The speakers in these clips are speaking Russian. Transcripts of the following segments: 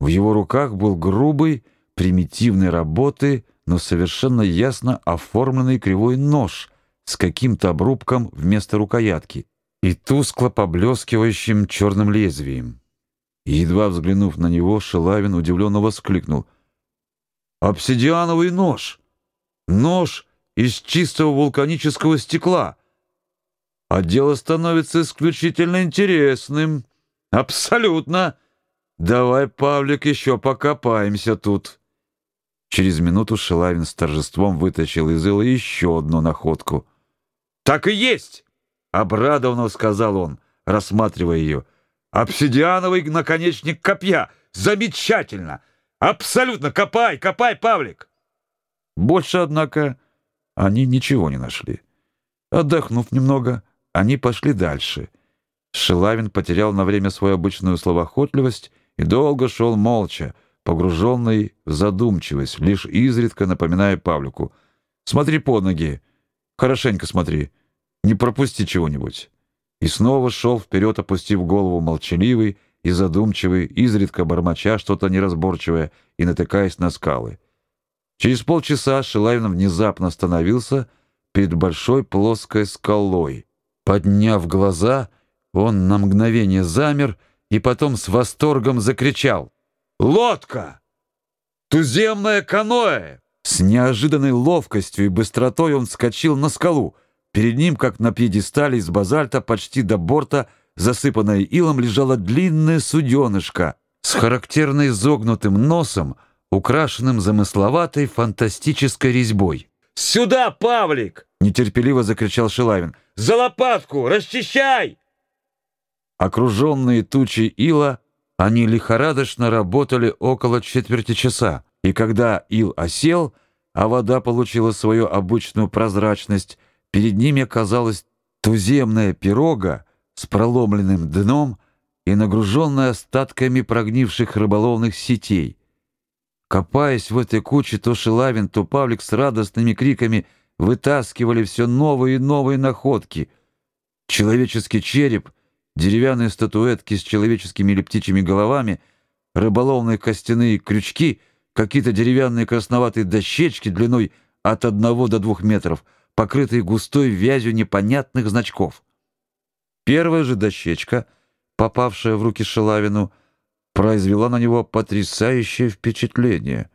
В его руках был грубый, примитивной работы, но совершенно ясно оформленный кривой нож с каким-то обрубком вместо рукоятки и тускло поблескивающим черным лезвием. едва взглянув на него, Шелавин удивленно воскликнул. «Обсидиановый нож! Нож из чистого вулканического стекла! А дело становится исключительно интересным! Абсолютно! Давай, Павлик, еще покопаемся тут!» Через минуту Шелавин с торжеством вытащил из ила еще одну находку. «Так и есть!» Обрадованно сказал он, рассматривая ее. «Обсидиановый наконечник копья! Замечательно! Абсолютно! Копай, копай, Павлик!» Больше, однако, они ничего не нашли. Отдохнув немного, они пошли дальше. Шилавин потерял на время свою обычную словоохотливость и долго шел молча, погруженный в задумчивость, лишь изредка напоминая Павлику. «Смотри под ноги! Хорошенько смотри!» не пропусти чего-нибудь. И снова шел вперед, опустив голову молчаливый и задумчивый, изредка бормоча что-то неразборчивое и натыкаясь на скалы. Через полчаса Шилавин внезапно остановился перед большой плоской скалой. Подняв глаза, он на мгновение замер и потом с восторгом закричал: "Лодка! Туземное каноэ!" С неожиданной ловкостью и быстротой он вскочил на скалу. Перед ним, как на пьедестале из базальта, почти до борта, засыпанное илом, лежала длинная суденышко с характерно изогнутым носом, украшенным замысловатой фантастической резьбой. «Сюда, Павлик!» — нетерпеливо закричал Шилавин. «За лопатку! Расчищай!» Окруженные тучей ила, они лихорадочно работали около четверти часа, и когда ил осел, а вода получила свою обычную прозрачность, Перед ними оказалась туземная пирога с проломленным дном и нагруженная остатками прогнивших рыболовных сетей. Копаясь в этой куче, то Шилавин, то Павлик с радостными криками вытаскивали все новые и новые находки. Человеческий череп, деревянные статуэтки с человеческими или птичьими головами, рыболовные костяные крючки, какие-то деревянные красноватые дощечки длиной от одного до двух метров — покрытые густой вязью непонятных значков. Первая же дощечка, попавшая в руки Шелавину, произвела на него потрясающее впечатление.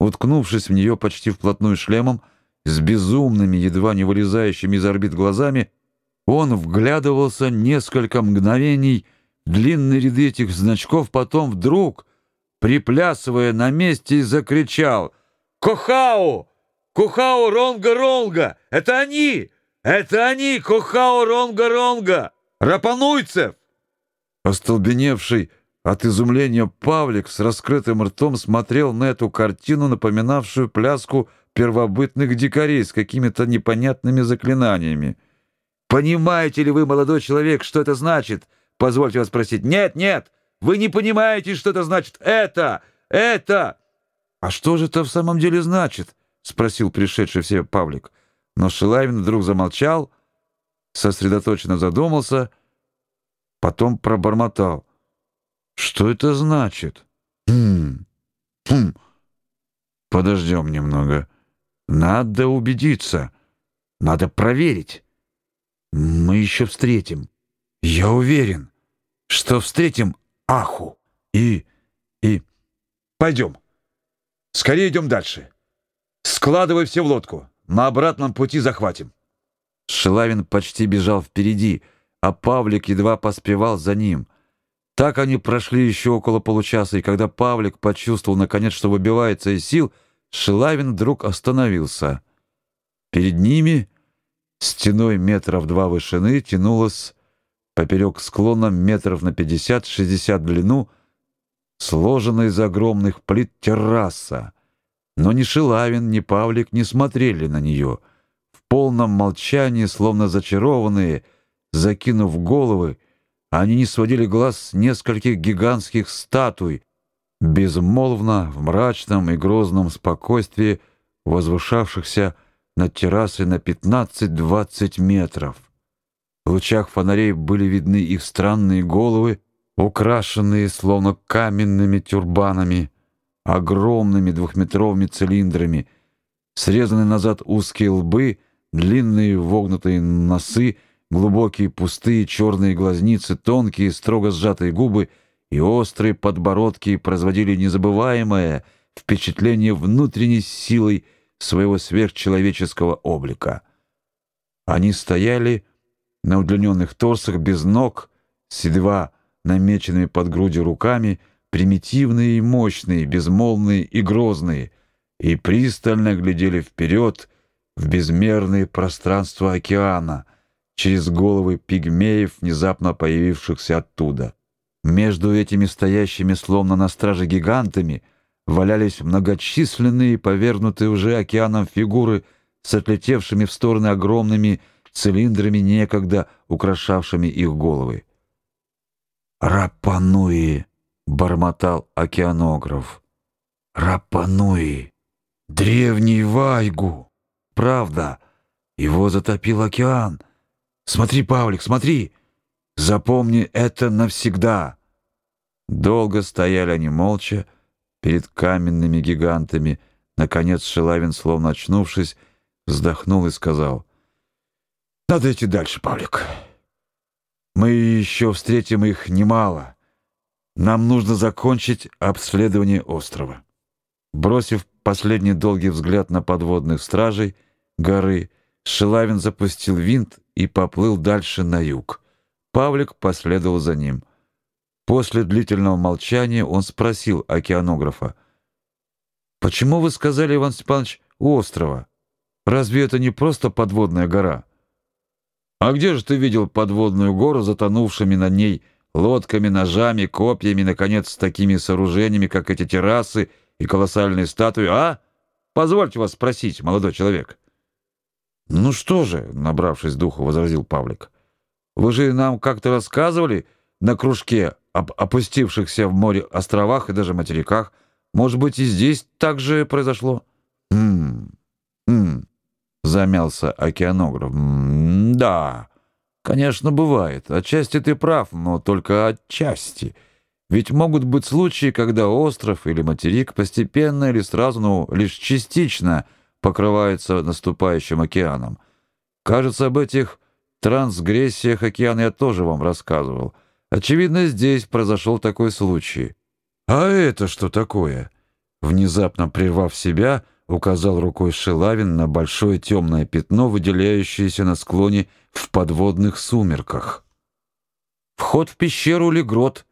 Уткнувшись в нее почти вплотную шлемом, с безумными, едва не вылезающими из орбит глазами, он вглядывался несколько мгновений в длинные ряды этих значков, потом вдруг, приплясывая на месте, закричал «Кохау! Кухао Ронга-Ронга! Это они! Это они! Кухао Ронга-Ронга! Рапануйцев!» Остолбеневший от изумления Павлик с раскрытым ртом смотрел на эту картину, напоминавшую пляску первобытных дикарей с какими-то непонятными заклинаниями. «Понимаете ли вы, молодой человек, что это значит?» «Позвольте вас спросить». «Нет, нет! Вы не понимаете, что это значит! Это! Это!» «А что же это в самом деле значит?» спросил пришедший в себя Павлик. Но Шилавин вдруг замолчал, сосредоточенно задумался, потом пробормотал: "Что это значит?" "Хм. Хм. Подождем немного. Надо убедиться. Надо проверить. Мы еще встретим. Я уверен, что встретим Аху. И и пойдем. Скорее идем дальше. Складывай все в лодку. На обратном пути захватим. Шилавин почти бежал впереди, а Павлик едва поспевал за ним. Так они прошли еще около получаса, и когда Павлик почувствовал наконец, что выбивается из сил, Шилавин вдруг остановился. Перед ними стеной метров два вышины тянулась поперек склона метров на 50-60 в длину, сложенная из огромных плит терраса. Но ни Шилавин, ни Павлик не смотрели на нее. В полном молчании, словно зачарованные, закинув головы, они не сводили глаз с нескольких гигантских статуй, безмолвно в мрачном и грозном спокойствии возвышавшихся над террасой на 15-20 метров. В лучах фонарей были видны их странные головы, украшенные словно каменными тюрбанами, огромными двухметровыми цилиндрами, срезанные назад узкие лбы, длинные вогнутые носы, глубокие пустые черные глазницы, тонкие строго сжатые губы и острые подбородки производили незабываемое впечатление внутренней силой своего сверхчеловеческого облика. Они стояли на удлиненных торсах без ног, с едва намеченными под грудью руками, примитивные и мощные, безмолвные и грозные, и пристально глядели вперед в безмерные пространства океана, через головы пигмеев, внезапно появившихся оттуда. Между этими стоящими словно на страже гигантами валялись многочисленные, повернутые уже океаном фигуры с отлетевшими в стороны огромными цилиндрами, некогда украшавшими их головы. «Рапануи!» — бормотал океанограф. «Рапануи! Древний Вайгу! Правда, его затопил океан. Смотри, Павлик, смотри! Запомни это навсегда!» Долго стояли они молча перед каменными гигантами. Наконец Шелавин, словно очнувшись, вздохнул и сказал. «Надо идти дальше, Павлик». Мы еще встретим их немало. Нам нужно закончить обследование острова. Бросив последний долгий взгляд на подводных стражей горы, Шилавин запустил винт и поплыл дальше на юг. Павлик последовал за ним. После длительного молчания он спросил океанографа: "Почему вы сказали, Иван Степанович, острова? Разве это не просто подводная гора?" А где же ты видел подводную гору, затонувшими на ней лодками, ножами, копьями, наконец, с такими сооружениями, как эти террасы и колоссальные статуи, а? Позвольте вас спросить, молодой человек. Ну что же, набравшись духу, возразил Павлик. Вы же нам как-то рассказывали на кружке об опустившихся в море островах и даже материках. Может быть, и здесь так же произошло? Хм. Хм замялся океанограф. да. Конечно, бывает. Отчасти ты прав, но только отчасти. Ведь могут быть случаи, когда остров или материк постепенно или сразу, ну, лишь частично покрывается наступающим океаном. Кажется, об этих трансгрессиях океана я тоже вам рассказывал. Очевидно, здесь произошел такой случай. А это что такое? Внезапно прервав себя, указал рукой Шилавин на большое темное пятно, выделяющееся на склоне в подводных сумерках. Вход в пещеру или грот?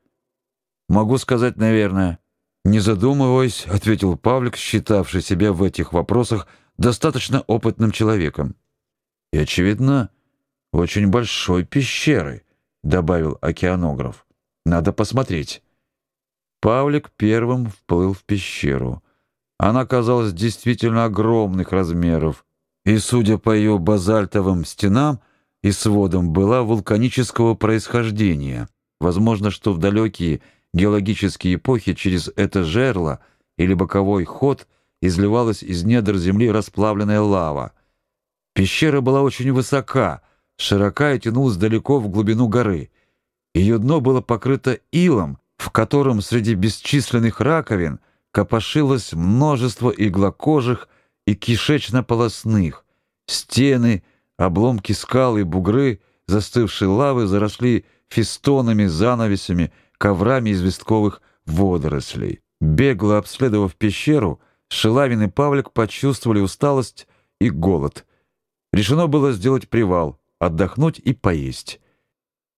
Могу сказать, наверное. Не задумываясь, ответил Павлик, считавший себя в этих вопросах достаточно опытным человеком. И очевидно, очень большой пещеры, добавил океанограф. Надо посмотреть. Павлик первым вплыл в пещеру. Она казалась действительно огромных размеров, и, судя по ее базальтовым стенам и сводам, была вулканического происхождения. Возможно, что в далекие геологические эпохи через это жерло или боковой ход изливалась из недр земли расплавленная лава. Пещера была очень высока, широка и тянулась далеко в глубину горы. Ее дно было покрыто илом, в котором среди бесчисленных раковин – копошилось множество иглокожих и кишечно-полосных. Стены, обломки скал и бугры застывшей лавы заросли фестонами, занавесями, коврами известковых водорослей. Бегло обследовав пещеру, Шилавин и Павлик почувствовали усталость и голод. Решено было сделать привал, отдохнуть и поесть.